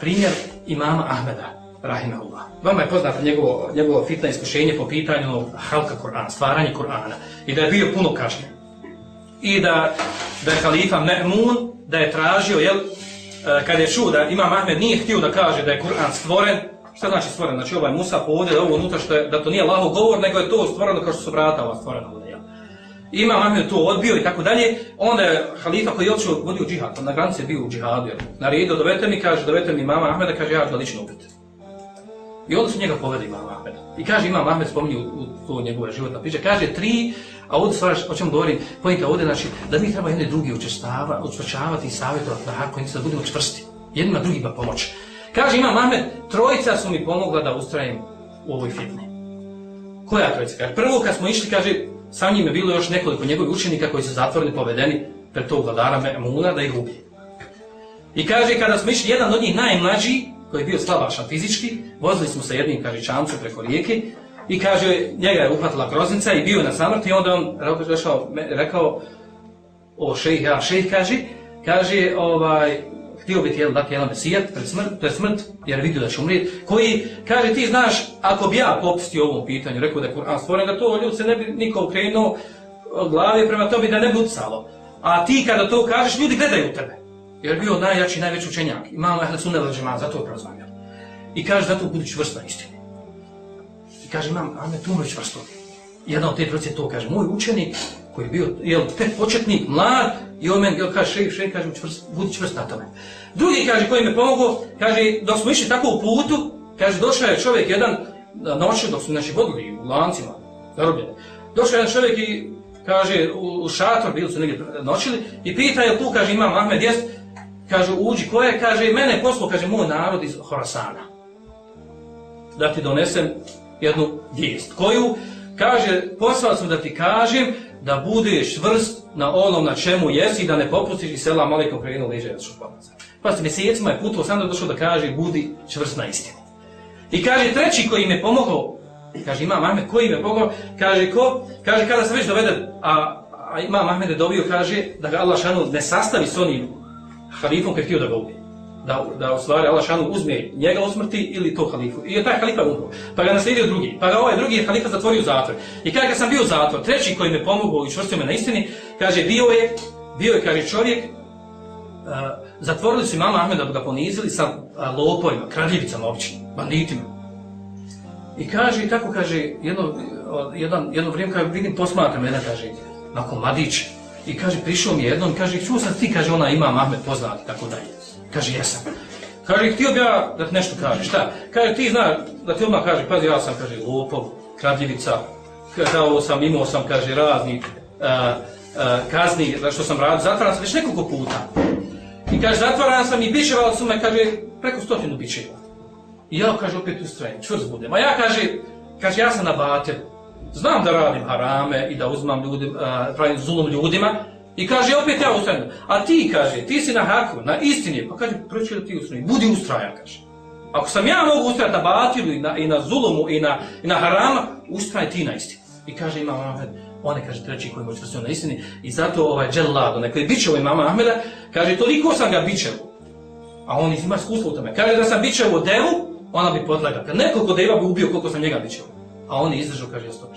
primjer imama Ahmeda, rahimahullah. Vama je poznato njegovo, njegovo fitna iskušenje po pitanju halka Kur'ana, stvaranje Kur'ana. I da je bio puno kažnjen. I da, da je halifa Me'mun, da je tražio, jel, e, kad je čuo da Imam Ahmed nije htio da kaže da je Kur'an stvoren, šta znači stvoren? Znači ovaj Musa ovdje, ovo unutra što je, da to nije Allahov govor, nego je to stvoreno kao što su vrata ova stvorena ovdje? Imam Ahmed to odbio i tako dalje, onda je halifa koji je odšao vodio džihad, na granici je bio u džihadu? Naredio, dovete mi, kaže, dovete mi mama Ahmeda, kaže, ja ću ga lično ubiti. I onda su njega poveli Imam Ahmed. I kaže Imam Ahmed spominje u, u to njegove životne priče, kaže tri, a ovdje stvar o čemu govorim, pojenta ovdje znači da mi treba jedni drugi učestava, učvršćavati i savjetovati na hak, da budemo čvrsti. Jednima drugima pomoći. Kaže Imam Ahmed, trojica su mi pomogla da ustrajem u ovoj fitni. Koja trojica? Prvo kad smo išli, kaže, sa njim je bilo još nekoliko njegovih učenika koji su zatvoreni, povedeni pred tog vladara Muna da ih ubije. I kaže, kada smo išli, jedan od njih najmlađi, koji je bio slabašan fizički, vozili smo sa jednim kažičamcu preko rijeke i kaže, njega je uhvatila groznica i bio na samrti i onda on rekao, rekao o šejh, ja šejh kaže, kaže, ovaj, htio bi ti jel, dati jedan mesijat pred smrt, pred smrt, jer vidio da će umrijeti, koji kaže, ti znaš, ako bi ja popustio ovom pitanju, rekao da je Kur'an stvoren, da to ljud se ne bi niko ukrenuo glave prema tobi da ne bi utcalo. A ti kada to kažeš, ljudi gledaju tebe. Jer je bio najjači, najveći učenjak. Imamo Ehle Sunne Leđeman, zato je prozvanio. I kaže, zato budi čvrst na istini. I kaže, imam Ahmed Tumović čvrsto. Jedna od te trojice to kaže, moj učenik, koji je bio, jel, tek početnik, mlad, i on meni, kaže, šejih, šejih, kaže, čvrst, budi čvrst na tome. Drugi, kaže, koji me pomogao, kaže, dok smo išli tako u putu, kaže, došao je čovjek jedan, noću, dok smo, znači, vodili u lancima, zarobljene. Došao je jedan čovjek i, kaže, u, šator, bili su negdje noćili, i pita je tu, kaže, imam Ahmed, jest, Kaže, uđi, ko je? Kaže, mene poslo, kaže, moj narod iz Horasana. Da ti donesem jednu vijest. Koju? Kaže, poslao sam da ti kažem da budeš vrst na onom na čemu jesi i da ne popustiš i sela maliko krenuo liže od šupaca. Pa se mjesecima je putovao, sam došao da kaže, budi čvrst na istinu. I kaže, treći koji me pomogao, kaže, ima Mahmed, koji me pomogao, kaže, ko? Kaže, kada se već dovede, a, a ima Mahmed je dobio, kaže, da ga Allah šanu ne sastavi s onim halifom koji je htio da ga ubije. Da, da u stvari Allah uzme njega u smrti ili to halifu. I je taj halifa umro. Pa ga naslijedio drugi. Pa ga ovaj drugi halifa zatvorio u zatvor. I kada sam bio u zatvor, treći koji me pomogao i čvrstio me na istini, kaže, bio je, bio je, kaže čovjek, uh, zatvorili su mama Ahmeda da ga ponizili sa lopovima, kradljivicama općinim, banditima. I kaže, i tako kaže, jedno, jedan, jedno vrijeme kada vidim posmatra mene, kaže, nakon mladić, I kaže, prišao mi jednom, kaže, čuo sam ti, kaže, ona ima Mahmed poznati, tako dalje. Kaže, jesam. Kaže, htio bi ja da ti nešto kaže, šta? Kaže, ti zna, da ti odmah kaže, pazi, ja sam, kaže, lopov, kradljivica, kao sam, imao sam, kaže, razni uh, uh, kazni, što sam radio, zatvaran sam već nekoliko puta. I kaže, zatvaran sam i bićevali su me, kaže, preko stotinu bićeva. I ja, kaže, opet ustrajem, čvrst budem. A ja, kaže, kaže, ja sam na bateru. Znam da radim harame i da uzmam ljudi, pravim zulum ljudima. I kaže, opet ja ustrajem. A ti, kaže, ti si na haku, na istini. Pa kaže, proći da ti ustrajem. Budi ustrajan, kaže. Ako sam ja mogu ustrajati na batilu i na, i na zulumu i na, i na harama, ustraj ti na istini. I kaže, ima Ahmed, on je, kaže, treći koji može na istini. I zato ovaj Dželado, neko je bićevo imama Ahmeda, kaže, toliko sam ga bićevo. A on ima iskustvo u tome. Kaže, da sam bićevo devu, ona bi podlegla. Kad nekoliko deva bi ubio koliko sam njega bićevo. A on je izdržao, kaže, ja sto